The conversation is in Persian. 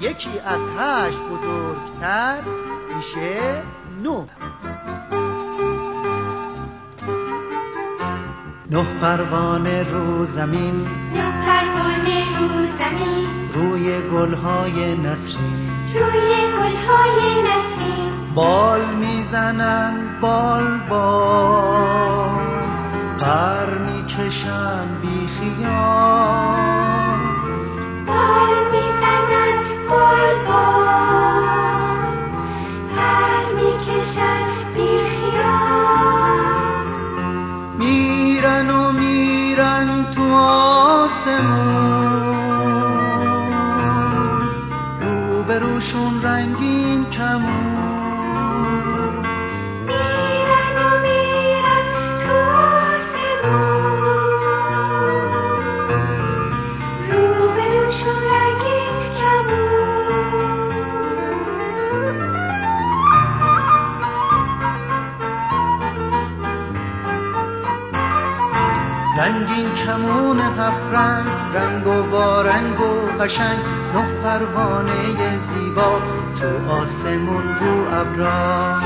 یکی از هشت بزرگتر میشه نه نه پروانه رو زمین. نه پروانه رو زمین. روی گلهای نسرین. روی گلهای نسرین. بال می‌زنن بال بال. پر می‌کشن بی میرن تو آسمون. روبروشون رنگین کمون. رنگین کمون هفت رنگ رنگ و بارنگ و قشنگ نه پروانه زیبا تو آسمون رو ابرا.